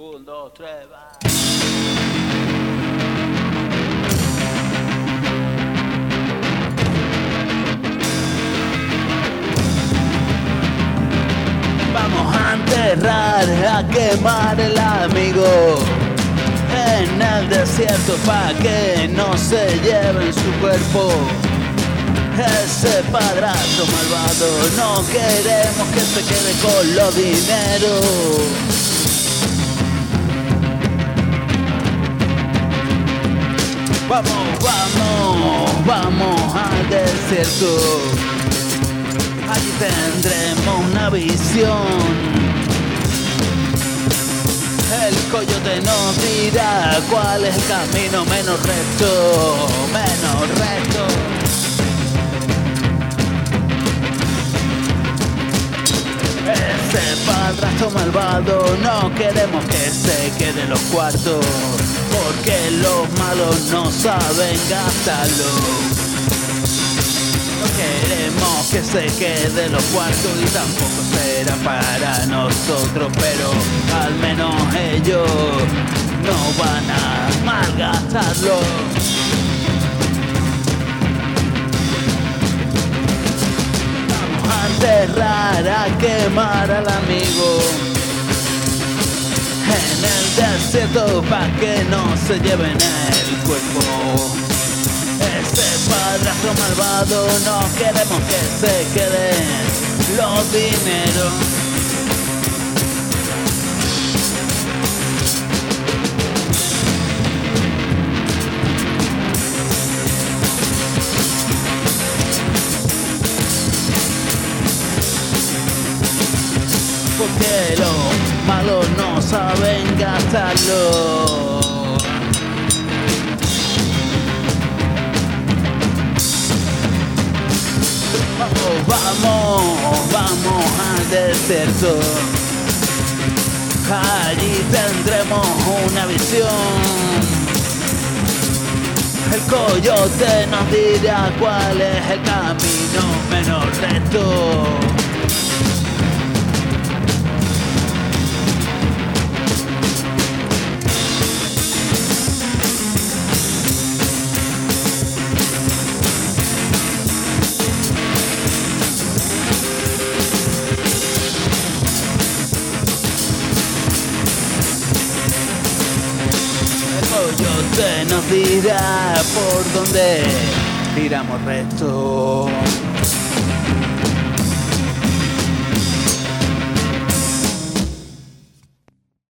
Un, dos, tres, va. Vamos a enterrar, a quemar el amigo en el desierto para que no se lleven su cuerpo. Ese padrastro malvado, no queremos que se quede con los dinero. Vamos, vamos, vamos al desierto. Allí tendremos una visión. El coyote nos dirá cuál es el camino menos recto, padrastro malvado no queremos que se quede los cuartos, porque los malos no saben gastarlo. No queremos que se quede los cuartos y tampoco será para nosotros, pero al menos ellos no van a malgastarlo. Enterrar, a quemar al amigo en el desierto para que no se lleven el cuerpo. Ese padrastro malvado no queremos que se queden los dineros. No saben gastarlo. Vamos, vamos, vamos al desierto. Allí tendremos una visión. El coyote nos dirá cuál es el camino menos recto. Coyote nos dirá por dónde tiramos recto.